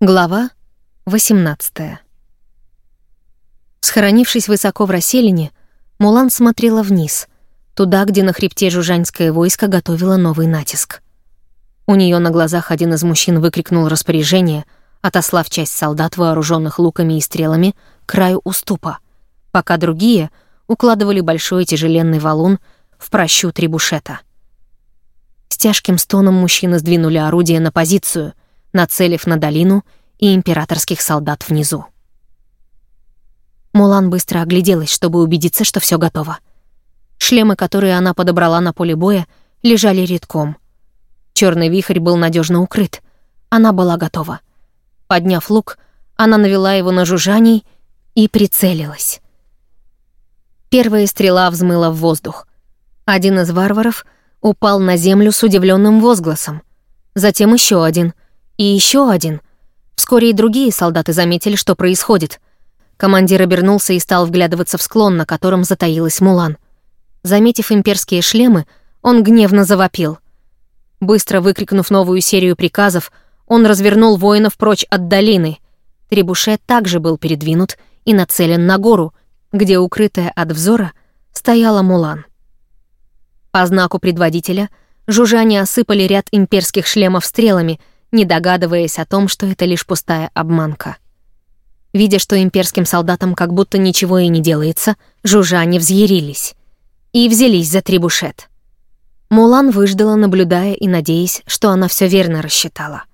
Глава 18 Схоронившись высоко в расселине, Мулан смотрела вниз, туда, где на хребте жужанское войско готовило новый натиск. У нее на глазах один из мужчин выкрикнул распоряжение, отослав часть солдат, вооруженных луками и стрелами, к краю уступа, пока другие укладывали большой тяжеленный валун в прощу трибушета. С тяжким стоном мужчины сдвинули орудие на позицию — нацелив на долину и императорских солдат внизу. Мулан быстро огляделась, чтобы убедиться, что все готово. Шлемы, которые она подобрала на поле боя, лежали редком. Черный вихрь был надежно укрыт. Она была готова. Подняв лук, она навела его на жужжаний и прицелилась. Первая стрела взмыла в воздух. Один из варваров упал на землю с удивленным возгласом. Затем еще один — и еще один. Вскоре и другие солдаты заметили, что происходит. Командир обернулся и стал вглядываться в склон, на котором затаилась Мулан. Заметив имперские шлемы, он гневно завопил. Быстро выкрикнув новую серию приказов, он развернул воинов прочь от долины. Требуше также был передвинут и нацелен на гору, где, укрытая от взора, стояла Мулан. По знаку предводителя жужжане осыпали ряд имперских шлемов стрелами — не догадываясь о том, что это лишь пустая обманка. Видя, что имперским солдатам как будто ничего и не делается, жужжане взъярились и взялись за трибушет. Мулан выждала, наблюдая и надеясь, что она все верно рассчитала.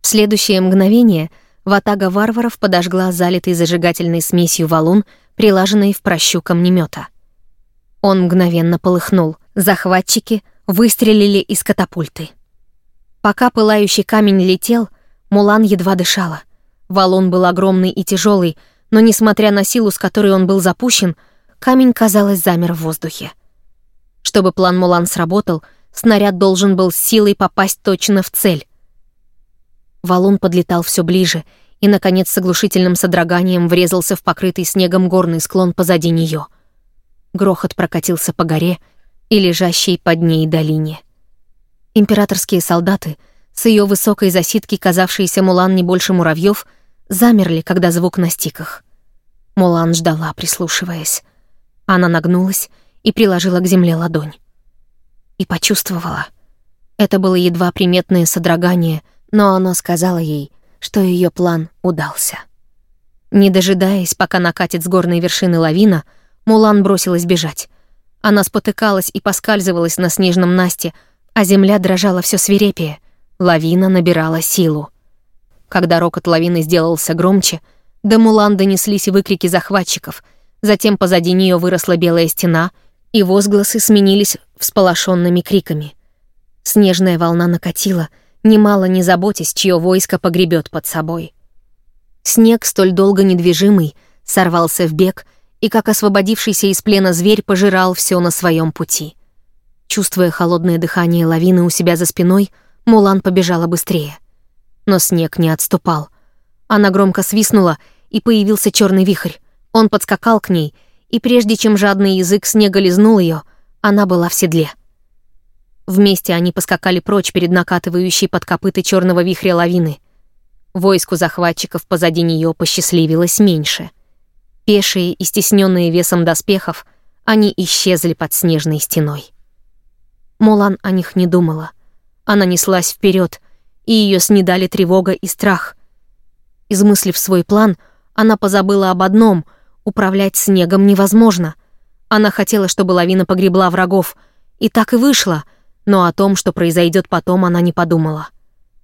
В следующее мгновение ватага варваров подожгла залитый зажигательной смесью валун, прилаженный в прощу камнемета. Он мгновенно полыхнул. Захватчики выстрелили из катапульты. Пока пылающий камень летел, Мулан едва дышала. Валун был огромный и тяжелый, но, несмотря на силу, с которой он был запущен, камень, казалось, замер в воздухе. Чтобы план Мулан сработал, снаряд должен был с силой попасть точно в цель. Валун подлетал все ближе и, наконец, с оглушительным содроганием врезался в покрытый снегом горный склон позади нее. Грохот прокатился по горе и лежащей под ней долине. Императорские солдаты, с ее высокой засидки, казавшиеся Мулан не больше муравьев, замерли, когда звук настиг их. Мулан ждала, прислушиваясь. Она нагнулась и приложила к земле ладонь. И почувствовала. Это было едва приметное содрогание, но оно сказало ей, что ее план удался. Не дожидаясь, пока накатит с горной вершины лавина, Мулан бросилась бежать. Она спотыкалась и поскальзывалась на снежном Насте, а земля дрожала все свирепее, лавина набирала силу. Когда рокот лавины сделался громче, до Мулан донеслись выкрики захватчиков, затем позади нее выросла белая стена, и возгласы сменились всполошенными криками. Снежная волна накатила, немало не заботясь, чье войско погребет под собой. Снег, столь долго недвижимый, сорвался в бег, и как освободившийся из плена зверь пожирал все на своем пути. Чувствуя холодное дыхание лавины у себя за спиной, Мулан побежала быстрее. Но снег не отступал. Она громко свистнула, и появился черный вихрь. Он подскакал к ней, и прежде чем жадный язык снега лизнул ее, она была в седле. Вместе они поскакали прочь перед накатывающей под копыты черного вихря лавины. Войску захватчиков позади нее посчастливилось меньше. Пешие и стесненные весом доспехов, они исчезли под снежной стеной. Мулан о них не думала. Она неслась вперед, и ее снедали тревога и страх. Измыслив свой план, она позабыла об одном — управлять снегом невозможно. Она хотела, чтобы лавина погребла врагов, и так и вышло, но о том, что произойдет потом, она не подумала.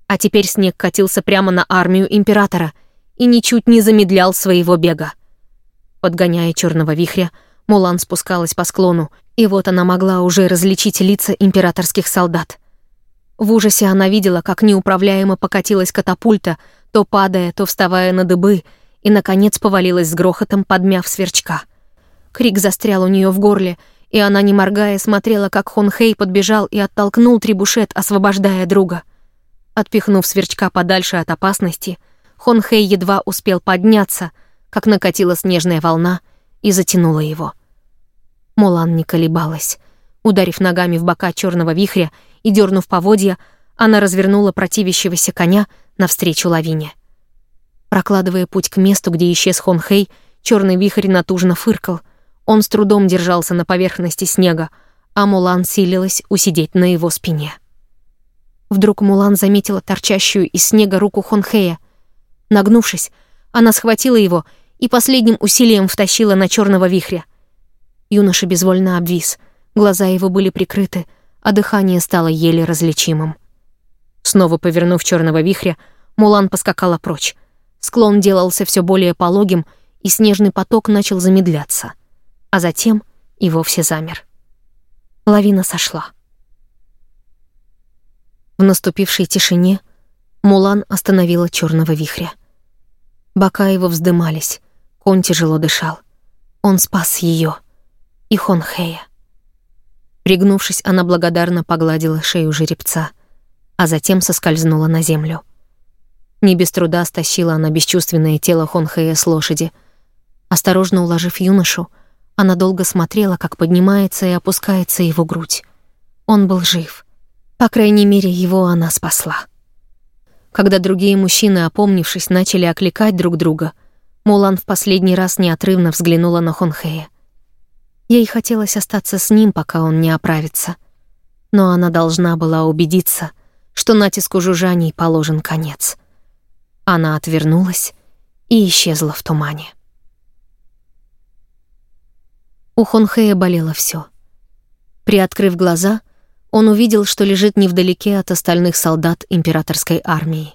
А теперь снег катился прямо на армию императора и ничуть не замедлял своего бега. Подгоняя черного вихря, Мулан спускалась по склону, и вот она могла уже различить лица императорских солдат. В ужасе она видела, как неуправляемо покатилась катапульта, то падая, то вставая на дыбы, и, наконец, повалилась с грохотом, подмяв сверчка. Крик застрял у нее в горле, и она, не моргая, смотрела, как Хон Хэй подбежал и оттолкнул трибушет, освобождая друга. Отпихнув сверчка подальше от опасности, Хон Хэй едва успел подняться, как накатила снежная волна и затянула его. Мулан не колебалась. Ударив ногами в бока черного вихря и дернув поводья, она развернула противящегося коня навстречу лавине. Прокладывая путь к месту, где исчез Хонхей, черный вихрь натужно фыркал. Он с трудом держался на поверхности снега, а Мулан силилась усидеть на его спине. Вдруг Мулан заметила торчащую из снега руку Хонхея. Нагнувшись, она схватила его и последним усилием втащила на черного вихря. Юноша безвольно обвис, глаза его были прикрыты, а дыхание стало еле различимым. Снова повернув черного вихря, Мулан поскакала прочь. Склон делался все более пологим, и снежный поток начал замедляться, а затем и вовсе замер. Лавина сошла. В наступившей тишине Мулан остановила черного вихря. Бока его вздымались, конь тяжело дышал. Он спас ее и Хонхея. Пригнувшись, она благодарно погладила шею жеребца, а затем соскользнула на землю. Не без труда стащила она бесчувственное тело Хонхея с лошади. Осторожно уложив юношу, она долго смотрела, как поднимается и опускается его грудь. Он был жив. По крайней мере, его она спасла. Когда другие мужчины, опомнившись, начали окликать друг друга, Мулан в последний раз неотрывно взглянула на Хонхея. Ей хотелось остаться с ним, пока он не оправится. Но она должна была убедиться, что натиску жужжаний положен конец. Она отвернулась и исчезла в тумане. У Хонхея болело все. Приоткрыв глаза, он увидел, что лежит невдалеке от остальных солдат императорской армии.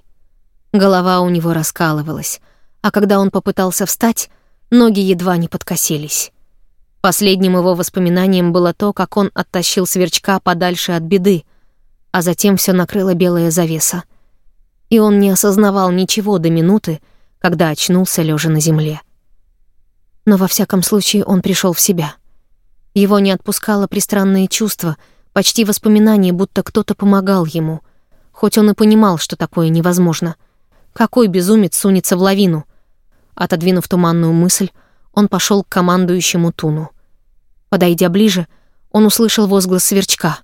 Голова у него раскалывалась, а когда он попытался встать, ноги едва не подкосились. Последним его воспоминанием было то, как он оттащил сверчка подальше от беды, а затем все накрыла белая завеса. И он не осознавал ничего до минуты, когда очнулся лежа на земле. Но во всяком случае он пришел в себя. Его не отпускало пристранное чувство, почти воспоминание, будто кто-то помогал ему, хоть он и понимал, что такое невозможно. Какой безумец сунется в лавину? Отодвинув туманную мысль, он пошел к командующему Туну. Подойдя ближе, он услышал возглас сверчка.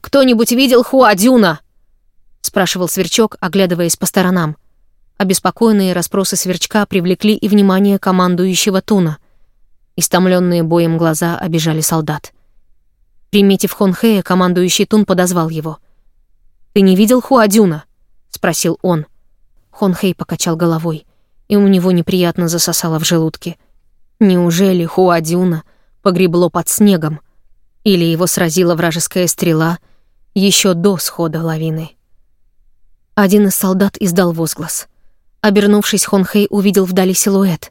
«Кто-нибудь видел Хуадюна?» — спрашивал сверчок, оглядываясь по сторонам. Обеспокоенные расспросы сверчка привлекли и внимание командующего Туна. Истомленные боем глаза обижали солдат. Приметив Хонхея, командующий Тун подозвал его. «Ты не видел Хуадюна?» — спросил он. Хонхей покачал головой и у него неприятно засосало в желудке. Неужели Хуадюна погребло под снегом? Или его сразила вражеская стрела еще до схода лавины? Один из солдат издал возглас. Обернувшись, Хонхей увидел вдали силуэт.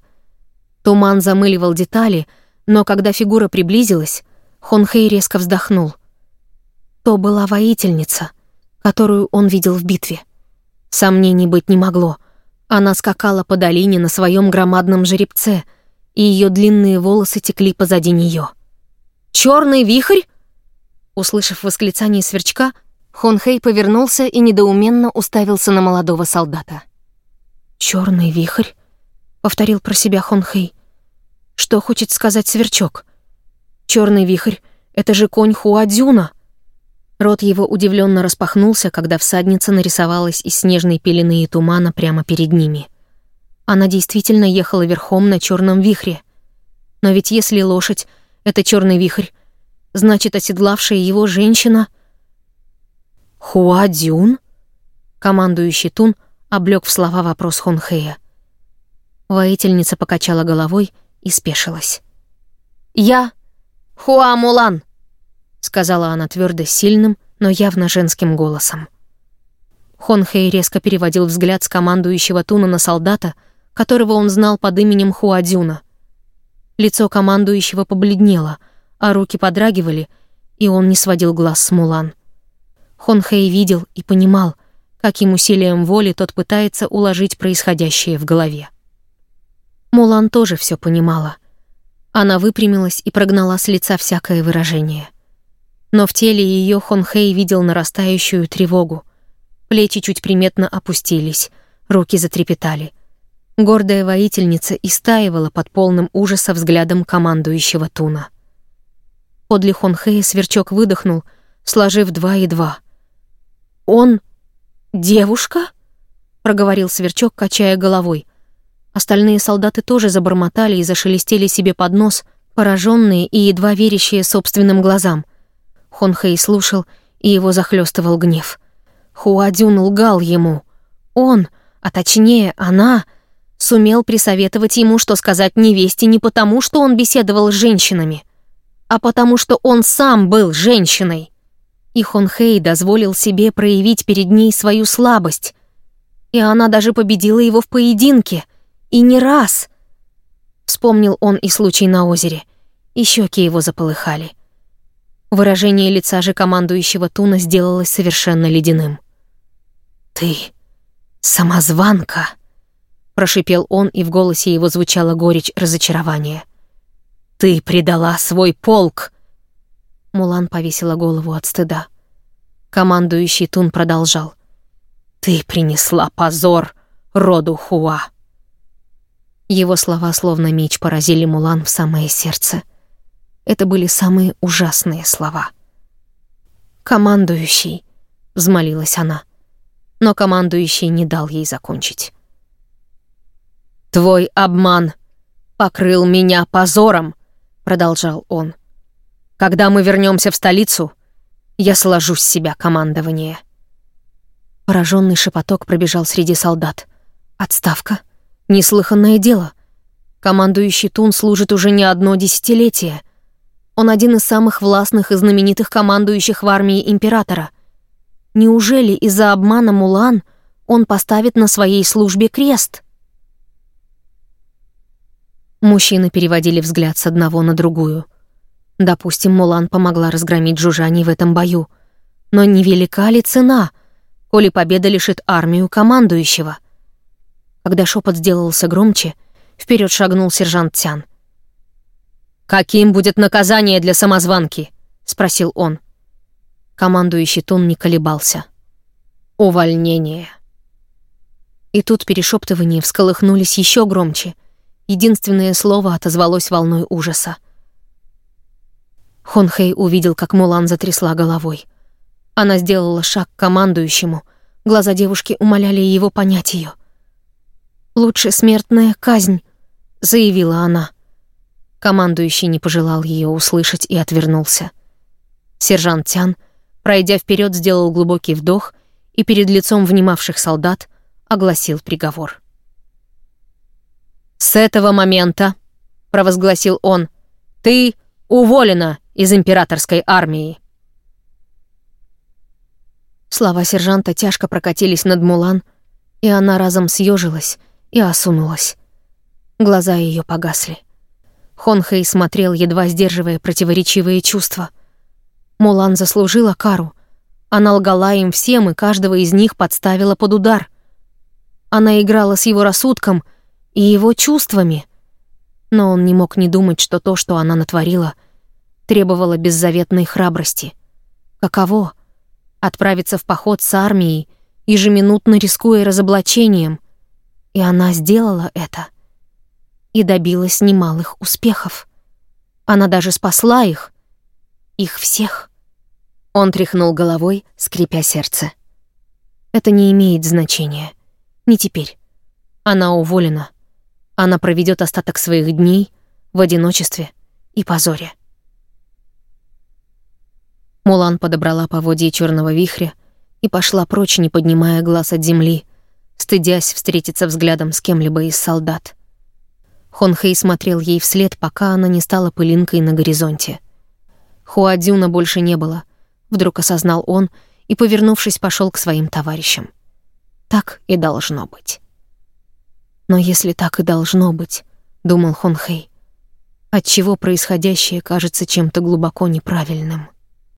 Туман замыливал детали, но когда фигура приблизилась, Хонхей резко вздохнул. То была воительница, которую он видел в битве. Сомнений быть не могло — она скакала по долине на своем громадном жеребце, и ее длинные волосы текли позади нее. Черный вихрь!» Услышав восклицание сверчка, Хонхей повернулся и недоуменно уставился на молодого солдата. Черный вихрь?» — повторил про себя Хонхей. «Что хочет сказать сверчок? Черный вихрь — это же конь Хуадзюна!» Рот его удивленно распахнулся, когда всадница нарисовалась из снежной пелены и тумана прямо перед ними. Она действительно ехала верхом на черном вихре. Но ведь если лошадь — это черный вихрь, значит, оседлавшая его женщина... «Хуадзюн?» Командующий Тун облёк в слова вопрос Хонхея. Воительница покачала головой и спешилась. «Я Хуа Мулан!» Сказала она твердо сильным, но явно женским голосом. Хон Хэй резко переводил взгляд с командующего Туна на солдата, которого он знал под именем Хуадюна. Лицо командующего побледнело, а руки подрагивали, и он не сводил глаз с Мулан. Хон Хэй видел и понимал, каким усилием воли тот пытается уложить происходящее в голове. Мулан тоже все понимала. Она выпрямилась и прогнала с лица всякое выражение — но в теле ее Хонхей видел нарастающую тревогу. Плечи чуть приметно опустились, руки затрепетали. Гордая воительница истаивала под полным ужаса взглядом командующего Туна. Подле Хонхея сверчок выдохнул, сложив два и два. «Он... девушка?» — проговорил сверчок, качая головой. Остальные солдаты тоже забормотали и зашелестели себе под нос, пораженные и едва верящие собственным глазам. Хонхэй слушал, и его захлестывал гнев. Хуадюн лгал ему. Он, а точнее она, сумел присоветовать ему, что сказать невесте не потому, что он беседовал с женщинами, а потому что он сам был женщиной. И Хонхэй дозволил себе проявить перед ней свою слабость. И она даже победила его в поединке. И не раз. Вспомнил он и случай на озере. И щеки его заполыхали. Выражение лица же командующего Туна сделалось совершенно ледяным. «Ты самозванка!» Прошипел он, и в голосе его звучала горечь разочарования. «Ты предала свой полк!» Мулан повесила голову от стыда. Командующий Тун продолжал. «Ты принесла позор роду Хуа!» Его слова словно меч поразили Мулан в самое сердце. Это были самые ужасные слова. «Командующий», — взмолилась она. Но командующий не дал ей закончить. «Твой обман покрыл меня позором», — продолжал он. «Когда мы вернемся в столицу, я сложу с себя командование». Пораженный шепоток пробежал среди солдат. «Отставка? Неслыханное дело. Командующий Тун служит уже не одно десятилетие. Он один из самых властных и знаменитых командующих в армии императора. Неужели из-за обмана Мулан он поставит на своей службе крест?» Мужчины переводили взгляд с одного на другую. Допустим, Мулан помогла разгромить жужжаний в этом бою. Но невелика ли цена, коли победа лишит армию командующего? Когда шепот сделался громче, вперед шагнул сержант Тян. «Каким будет наказание для самозванки?» — спросил он. Командующий Тун не колебался. «Увольнение». И тут перешептывания всколыхнулись еще громче — Единственное слово отозвалось волной ужаса. Хонхэй увидел, как Мулан затрясла головой. Она сделала шаг к командующему. Глаза девушки умоляли его понять ее. «Лучше смертная казнь», — заявила она. Командующий не пожелал ее услышать и отвернулся. Сержант Тян, пройдя вперед, сделал глубокий вдох и перед лицом внимавших солдат огласил приговор. «С этого момента», — провозгласил он, — «ты уволена из императорской армии». Слова сержанта тяжко прокатились над Мулан, и она разом съежилась и осунулась. Глаза ее погасли. Хонхэй смотрел, едва сдерживая противоречивые чувства. Мулан заслужила кару. Она лгала им всем, и каждого из них подставила под удар. Она играла с его рассудком — и его чувствами. Но он не мог не думать, что то, что она натворила, требовало беззаветной храбрости. Каково? Отправиться в поход с армией, ежеминутно рискуя разоблачением. И она сделала это. И добилась немалых успехов. Она даже спасла их. Их всех. Он тряхнул головой, скрипя сердце. Это не имеет значения. Не теперь. Она уволена. Она проведет остаток своих дней в одиночестве и позоре. Мулан подобрала поводье черного вихря и пошла прочь, не поднимая глаз от земли, стыдясь встретиться взглядом с кем-либо из солдат. Хонхэй смотрел ей вслед, пока она не стала пылинкой на горизонте. Хуадзюна больше не было, вдруг осознал он и, повернувшись, пошел к своим товарищам. Так и должно быть. Но если так и должно быть, думал Хонхэй, отчего происходящее кажется чем-то глубоко неправильным.